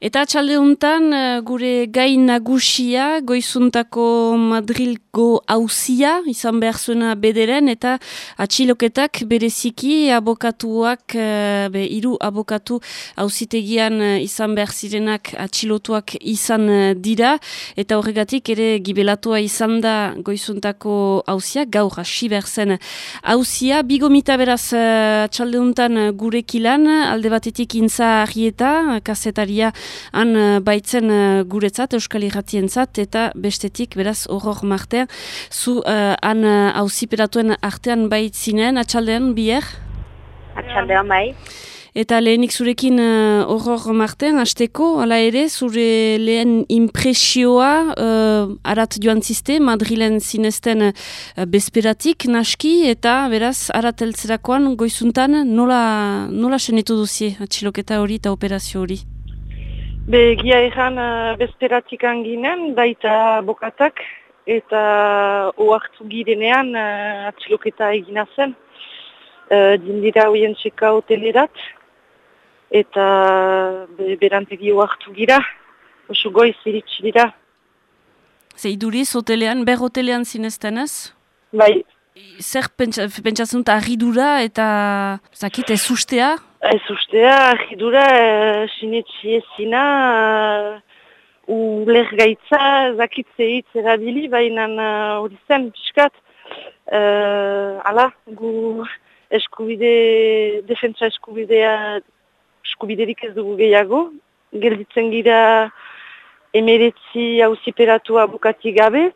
Eta txalde honetan, eh, gure gain nagusia, goizuntako Madrilgo hauzia, izan behar zuena bederen, eta atxiloketak bereziki abokatuak, eh, be, iru abokatu hauzitegian eh, izan behar zirenak atxilotuak izan dira, eta horregatik ere gibelatua izan da goizuntako hauzia, gaur hasi behar zen hauzia, bigomita beraz txalde honetan gure kilan, alde batetik intza ahieta, kasetaria, han uh, baitzen uh, guretzat, Euskal Irratien zat, eta bestetik, beraz, horror martean, zu uh, han hauziperatuen artean baitzinen, atxaldean, bier? Atxaldean bai. Eta lehenik zurekin horror uh, martean, hasteko, ala ere, zure lehen impresioa uh, arat joan ziste, Madrilen zinezten uh, bezperatik, naski, eta beraz, arat eltzerakoan, goizuntan, nola, nola senetu duzie atxiloketa hori eta operazio hori? Be, gia egan uh, bezperatik anginen, baita bokatak, eta oartu girenean uh, atxiloketa egina zen. Uh, dindira hoien txeka hotelerat, eta be, berantegi oartu gira, oso goiz iritsi dira. Zeiduriz hotelean, ber hotelean zinezten ez? Bai. Zer pentsatzen eta arridura eta zakit ez ustea? Ez ustea, ahidura, uh, sinetxi ezina, uh, uler gaitza, zakitze erabili, baina hori uh, zen, piskat. Uh, ala, gu eskubide, defentsa eskubidea, eskubiderik ez dugu gehiago. Gelditzen gira emeretzi hausiperatu abukati gabe.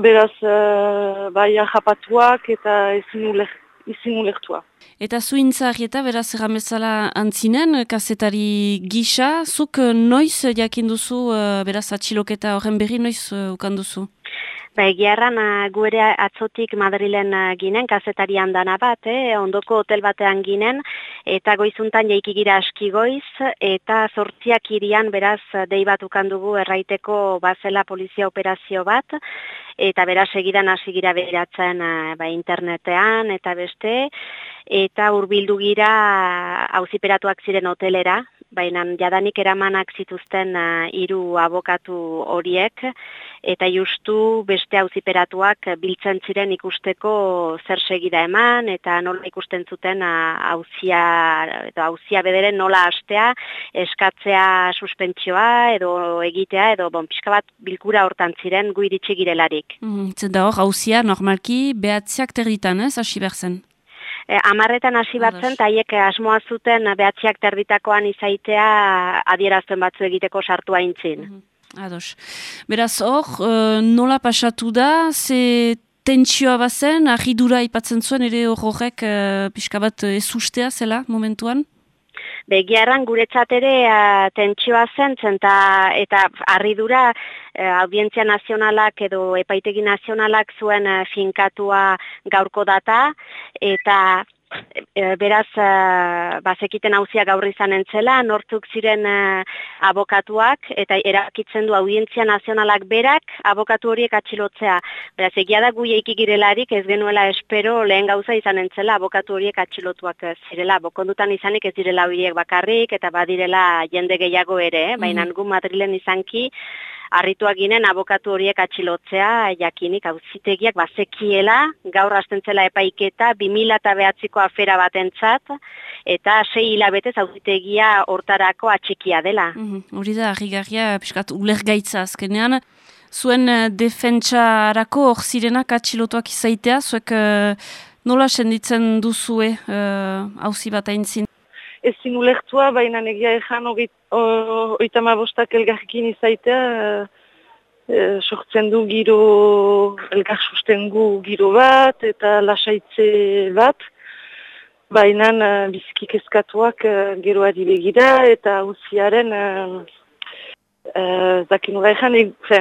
Beraz, uh, bai ahapatuak eta ezin uler izin ulertua. Eta zuintza eta beraz erramezala antzinen, kazetari gisa, zuk noiz jakin duzu, eh, beraz atxiloketa horren berri noiz uh, ukan duzu? Ba, egiarran gure atzotik Madrilen ginen, kazetarian dana bat, eh? ondoko hotel batean ginen, eta goizuntan jaiki gira aski goiz, eta sortziak irian beraz dei bat dugu erraiteko bazela polizia operazio bat, eta beraz segidan hasi gira beratzen ba, internetean eta beste, eta hurbildu gira hauziperatuak ziren hotelera, baina jadanik eramanak zituzten hiru abokatu horiek, eta justu beste auziperatuak biltzen ziren ikusteko zer segida eman eta nola ikusten zuten auzia edo auzia bederen nola hastea eskatzea suspentsioa edo egitea edo bon pixka bat bilkura hortan ziren gu iritsi girelarik. Mm, da hor auzia normalki behatziak terditan, ez hasi berzen. E, amarretan hasi batzen, taiek asmoa zuten behatziak terditakoan izaitea adierazten batzu egiteko sartu aintzin. Mm Ados. Beraz hor, uh, nola pasatu da, ze tentsioa bazen, ahidura ipatzen zuen, ere horrek uh, pixka bat ez ustea zela momentuan? Begiaran guretzat ere uh, tentsioa zen, zenta, eta arridura uh, audientzia nazionalak edo epaitegi nazionalak zuen uh, finkatua gaurko data, eta e, beraz e, bazekiten hauzia gaur izan entzela, nortzuk ziren e, abokatuak, eta erakitzen du audientzia nazionalak berak abokatu horiek atxilotzea. Beraz, egia da gui eiki girelarik ez genuela espero lehen gauza izan entzela abokatu horiek atxilotuak zirela. Bokondutan izanik ez direla horiek bakarrik, eta badirela jende gehiago ere, eh? baina mm gu Madrilen izanki, Arrituak ginen abokatu horiek atxilotzea, jakinik auzitegiak bazekiela, gaur astentzela epaiketa, 2000 eta behatziko afera batentzat, eta sei hilabetez auzitegia hortarako atxikia dela. Mhm, hori da, harri piskat, uler gaitza azkenean. Zuen uh, defentsarako hor zirenak atxilotuak izaitea, zuek uh, nola senditzen duzue hauzi uh, bat aintzin? Ezin ulertua, baina negia ezan oita ma bostak elgarrekin izaitea, e, sortzen du giro, elgar sustengu giro bat, eta lasaitze bat, baina uh, bizkik eskatuak uh, geroa dibegira, eta uziaren, uh, uh, zakin ura ezan, e,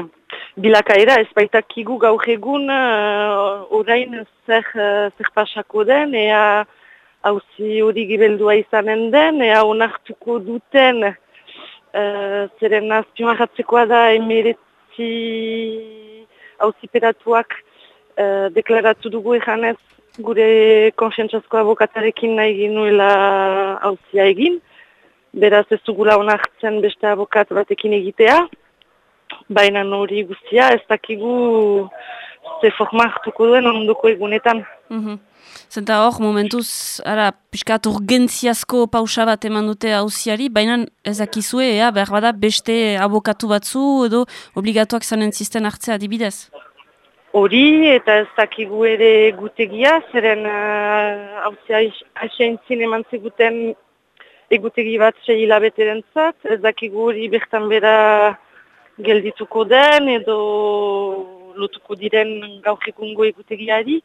bilakaera, ez baitakigu gaur egun, uh, orain zer, zer pasako den, ea, hauzi hori gibeldua izanen den, ea onartuko duten, uh, zeren azpimarratzekoa da emeretzi hauzi peratuak uh, deklaratu dugu eganez gure konfiantzazko abokatarekin nahi ginuela hauzia egin. beraz ez dugula onartzen beste abokat batekin egitea, baina hori guztia ez dakigu ze forma hartuko duen ondoko egunetan. Mm Zenta hor, momentuz, ara, piskat urgentziazko pausa bat eman dute hauziari, baina ezakizue, ea, behar bada beste abokatu batzu edo obligatuak zanen zisten hartzea adibidez? Hori, eta ez dakigu ere gutegia, zeren hauzia uh, aseintzin eman ziguten egutegi bat sei hilabete dentzat, ez dakigu hori bertan bera geldituko den edo lotuko diren gaur egungo egutegiari.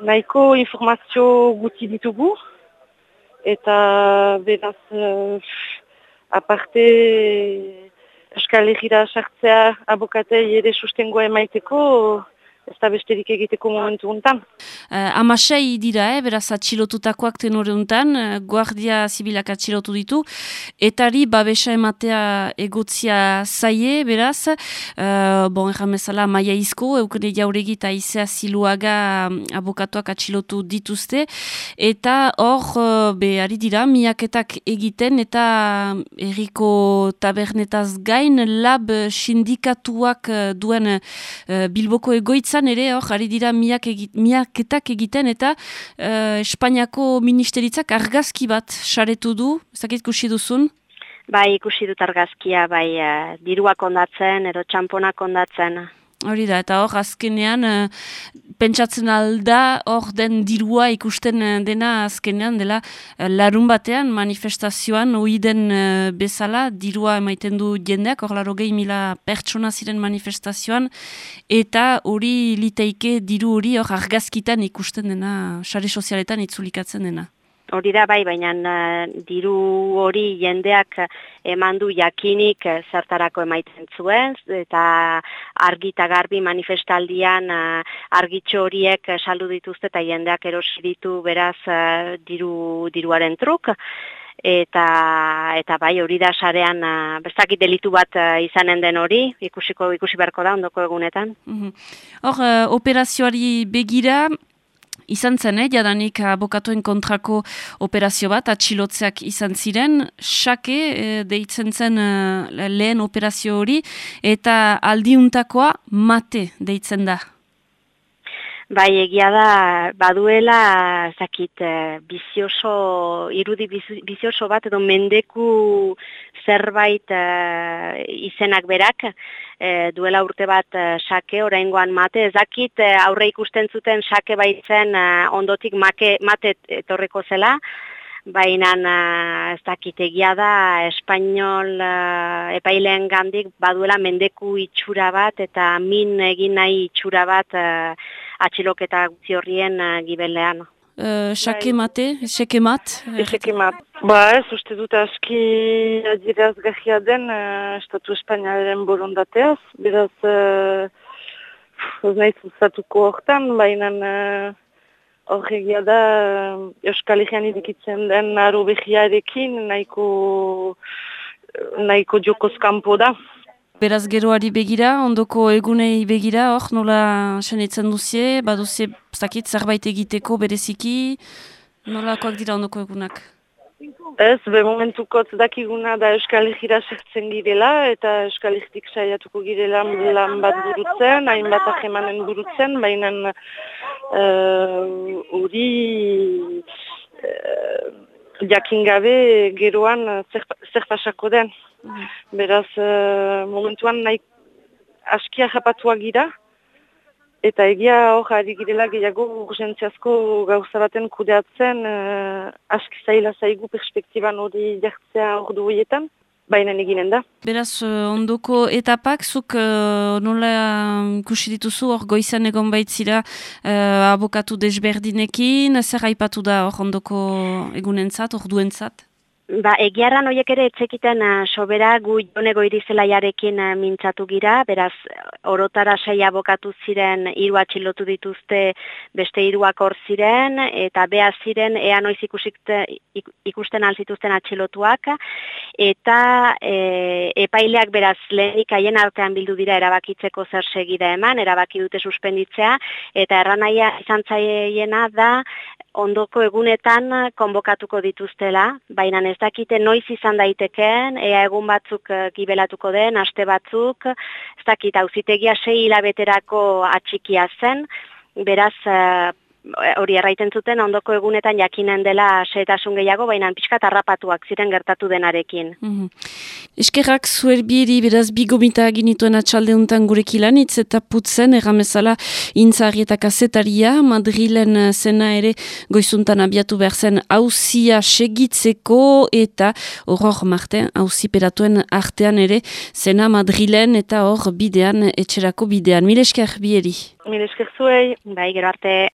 Nahiko informazio guti ditugu eta beraz uh, aparte Euskal Herriera sartzea abokatei ere sustengoa emaiteko ez da besterik egiteko momentu untan. Uh, eh, amasei dira, eh, beraz atxilotutakoak tenore untan, uh, guardia zibilak atxilotu ditu, etari babesa ematea egotzia zaie, beraz, uh, bon, erran bezala, maia izko, eukene jauregi eta izea ziluaga um, abokatuak atxilotu dituzte, eta hor, uh, be, ari dira, miaketak egiten, eta erriko tabernetaz gain, lab sindikatuak duen uh, bilboko egoitza izan ere, hor, ari dira miak miaketak egiten eta uh, Espainiako ministeritzak argazki bat saretu du, ezakit kusi duzun? Bai, ikusi dut argazkia, bai, uh, diruak ondatzen, edo txamponak ondatzen. Hori da, eta hor, azkenean, uh, pentsatzen alda, hor den dirua ikusten uh, dena azkenean, dela, uh, larun batean, manifestazioan, oi den uh, bezala, dirua emaiten du jendeak, hor laro gehi mila pertsona ziren manifestazioan, eta hori liteike diru hori hor argazkitan ikusten dena, sare sozialetan itzulikatzen dena. Hori da bai, baina uh, diru hori jendeak eman du jakinik uh, zertarako emaiten zuen, eta argita garbi manifestaldian argitxo horiek saldu dituzte eta jendeak erosi ditu beraz diru, diruaren truk. Eta, eta bai hori da sarean bestakit delitu bat izanen den hori, ikusiko ikusi beharko da ondoko egunetan. Mhm. Hor, uh, operazioari begira, Izan zen, eh, jadanik abokatuen kontrako operazio bat, atxilotzeak izan ziren, xake eh, deitzen zen eh, lehen operazio hori, eta aldiuntakoa mate deitzen da. Bai, egia da, baduela, zakit, eh, bizioso, irudi bizioso bat, edo mendeku zerbait uh, izenak berak, uh, duela urte bat sake, oraingoan mate, ezakit aurre ikusten zuten sake baitzen ondotik make, mate etorreko zela, baina ez dakit egia da, espainol uh, epaileen gandik baduela mendeku itxura bat, eta min egin nahi itxura bat uh, atxiloketa gutzi horrien uh, gibelean. Uh, xake mate, xake mat? Xake mat. Ba ez, uste dut aski gajia den uh, Estatu Espainiaren borondateaz. Beraz, uh, ez nahi zuzatuko hortan, baina uh, egia da uh, Euskal Herrian idikitzen den aro behiarekin nahiko, nahiko jokozkampo da. Beraz geroari begira, ondoko egunei begira, hor nola sanitzen duzie, baduzie zakit, zerbait egiteko bereziki, nolakoak dira ondoko egunak? Ez, be momentukot dakiguna da Euskal Herriera zertzen girela, eta Euskal Herrik saiatuko girela lan bat burutzen, hainbat ahemanen burutzen, baina hori uh, uh, jakin gabe geroan zer, zer pasako den. Mm. Beraz, uh, momentuan nahi askia japatuak gira, eta egia hor ari girela gehiago urgentziazko gauza baten kudeatzen uh, aski zaila zaigu perspektiban hori jartzea ordu horietan. Baina eginen da. Beraz, uh, ondoko etapak, zuk uh, nola ikusi dituzu, hor goizan egon baitzira uh, abokatu desberdinekin, zer haipatu da hor ondoko egunentzat, hor duentzat? Ba, egiarran horiek ere etxekiten uh, sobera gu jonego irizelaiarekin uh, mintzatu gira, beraz, orotara sei abokatu ziren hiru atxilotu dituzte beste hiruak hor ziren, eta beha ziren ea noiz ikusikte, ikusten alzituzten atxilotuak, eta e, epaileak beraz lehenik haien artean bildu dira erabakitzeko zer segida eman, erabaki dute suspenditzea, eta erranaia izan zaiena da ondoko egunetan konbokatuko dituztela, baina ez dakite noiz izan daiteken, ea egun batzuk gibelatuko den, aste batzuk, ez dakit auzitegia sei hilabeterako atxikia zen, beraz hori erraiten zuten ondoko egunetan jakinen dela setasun gehiago, baina pixka tarrapatuak ziren gertatu denarekin. Mm -hmm. Eskerrak zuer biri beraz bigomita ginituen atxalde untan gurek ilanitz eta putzen erramezala intzari eta kasetaria Madrilen zena ere goizuntan abiatu behar zen hausia segitzeko eta horror marten hausi peratuen artean ere zena Madrilen eta hor bidean etxerako bidean. Mil esker bieri. Mil esker zuei, bai gero arte.